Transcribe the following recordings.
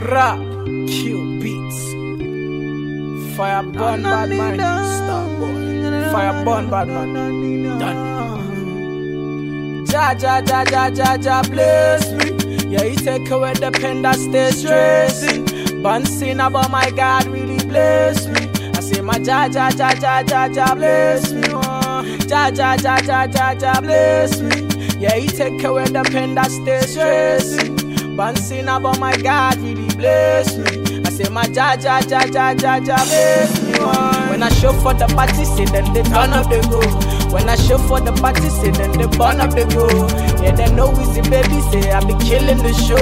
Rap, Q beats. Fire burn bad man, star boy. Fire burn bad man, done. Ja ja ja ja ja ja bless me. Yeah, he take away the pain that stay stressing. Bouncing about my God really bless me. I say my ja ja ja ja ja ja bless me. Oh. Ja ja ja ja ja ja bless me. Yeah, he take away the pain that stay stressing. Bouncing about my God really bless me. I say my ja ja ja ja ja ja bless me. Oh. When I show for the party, say then they turn up the go. When I show for the party, say then they burn up the go. Yeah, they know easy baby, say I be killing the show.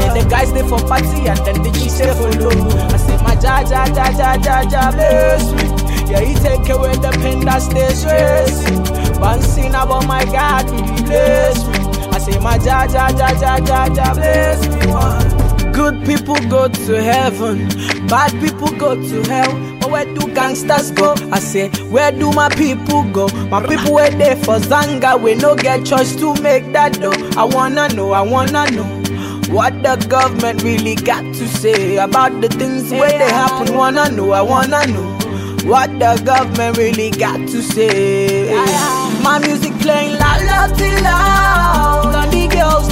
Yeah, the guys they for party and then the chicks they follow. I say my ja ja ja ja ja ja bless me. Yeah, he take away the pain that stay stressing. Bouncing about my God, really my ja ja ja ja ja ja bless me. One. Good people go to heaven, bad people go to hell. But where do gangsters go? I say, where do my people go? My people were there for Zanga, we no get choice to make that dough. I wanna know, I wanna know. What the government really got to say about the things where they happen? Wanna know, I wanna know. What the government really got to say? My music playing loud, loud, till loud.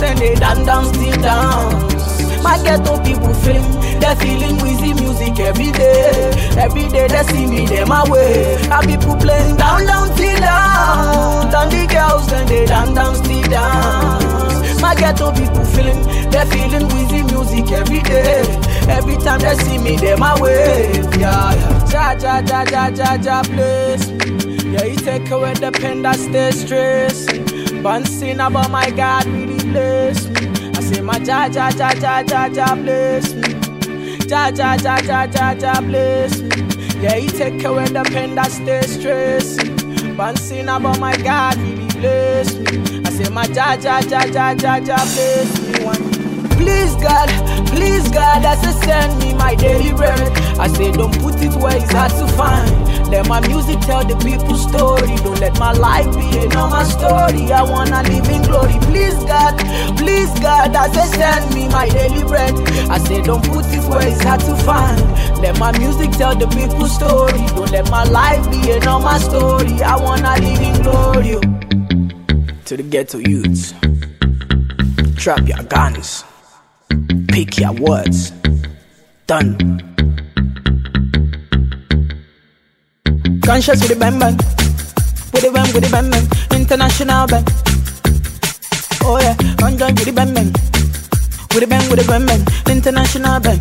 And they dance, dance, still dance. My ghetto people feeling, they're feeling wheezy music every day. Every day they see me, they my way. And people playing down, down, till down. And the girls then they dance, dance, still dance. My ghetto people feeling, they're feeling wheezy music every day. Every time they see me, they my way. Yeah, yeah. Ja, ja, ja, ja, ja, ja, bless me. Yeah, he take away the pain that stay stressing. Bouncing about my God, really bless me. I say my ja, ja, ja, ja, ja, ja, bless me. Ja, ja, ja, ja, ja, ja, bless me. Yeah, he take away the pain that stay stressing. Bouncing about my God, really bless me. I say my ja, ja, ja, ja, ja, ja, bless me. One. Please God, please God, I send me my daily bread. I say don't put it where it's hard to find. Let my music tell the people story. Don't let my life be a normal story. I wanna live in glory. Please God, please God, I send me my daily bread. I say don't put it where it's hard to find. Let my music tell the people story. Don't let my life be a normal story. I wanna live in glory. To the ghetto youths, drop your guns. Pick your words. Done. Conscious with the bang bang. With the bang, with the bang bang. International bang. Oh yeah, conscious with the bang bang. With the bang, with the bang bang. International bang.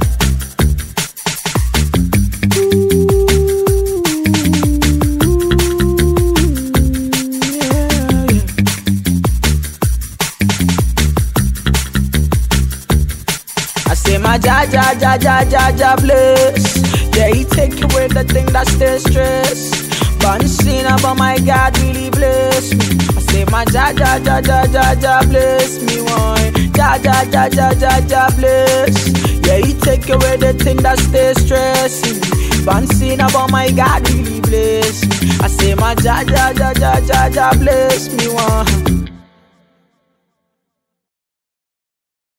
My ja ja ja ja ja ja bless. Yeah, he take away the thing that stay stress. Bouncing about my God really bless me. I say my ja ja ja ja ja ja bless me one. Ja ja ja ja ja ja bless. Yeah, he take away the thing that stay stressing. Bouncing about my God really bless me. I say my ja ja ja ja ja ja bless me one.